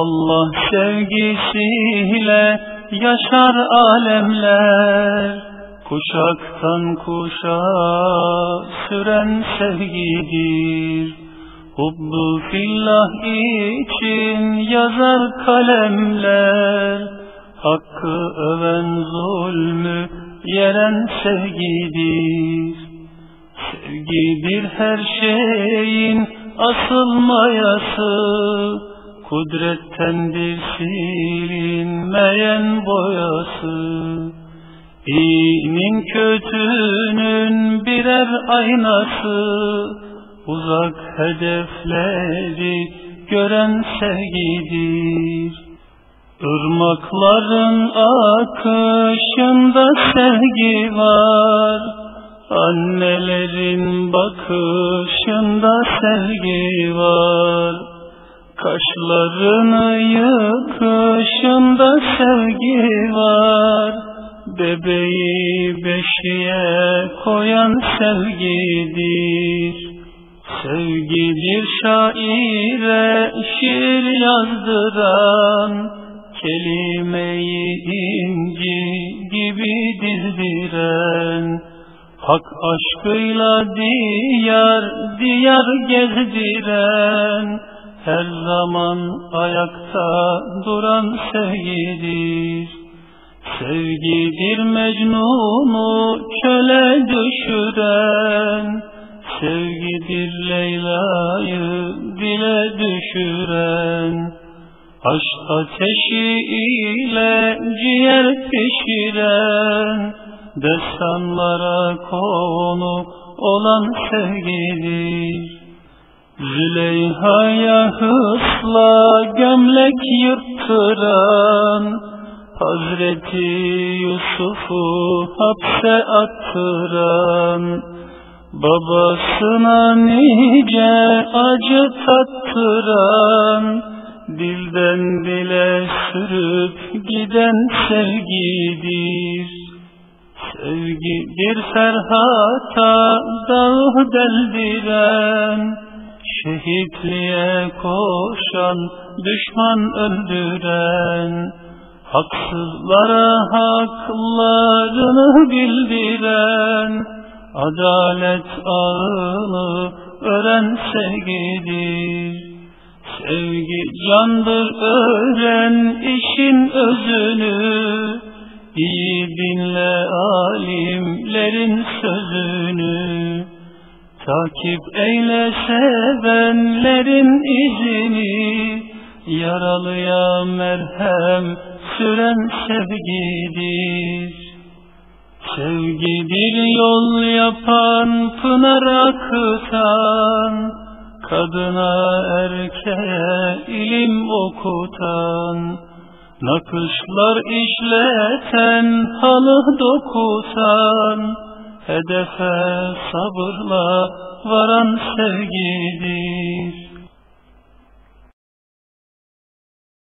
Allah sevgisiyle yaşar alemler. Kuşaktan kuşağa süren sevgidir. Hubbu fillah için yazar kalemler. Hakkı öven zulmü yeren sevgidir. Sevgidir her şeyin asıl mayası Kudrettendir silinmeyen boyası İyinin kötünün birer aynası Uzak hedefleri gören sevgidir. Irmakların akışında sevgi var Annelerin bakışında sevgi var Kaşlarını yıkışında sevgi var. Bebeği beşiğe koyan sevgidir. Sevgidir şaire şiir yazdıran Kelimeyi inci gibi dizdiren. Hak aşkıyla diyar diyar gezdiren Her zaman ayakta duran sevgidir Sevgidir Mecnun'u çöle düşüren Sevgidir Leyla'yı dile düşüren. Aşk ateşi ile ciğer pişiren Destanlara konu olan sevgidir Züleyha'ya hısla gömlek yırttıran Hazreti Yusuf'u hapse attıran Babasına nice acı tattıran Dilden dile sürüp giden sevgidir. Sevgidir Ferhat'a dağı deldiren Şehitliğe koşan, düşman öldüren Haksızlara haklarını bildiren Adalet ağını ören sevgidir Sevgi candır öğren işin özünü İyi dinle alimlerin sözünü Takip eyle sevenlerin izini Yaralıya merhem süren sevgidir. Sevgidir yol yapan, pınar akıtan Kadına erkeğe ilim okutan Nakışlar işleten, halı dokutan Hedefe sabırla varan sevgidir